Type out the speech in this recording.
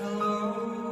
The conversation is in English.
Hello.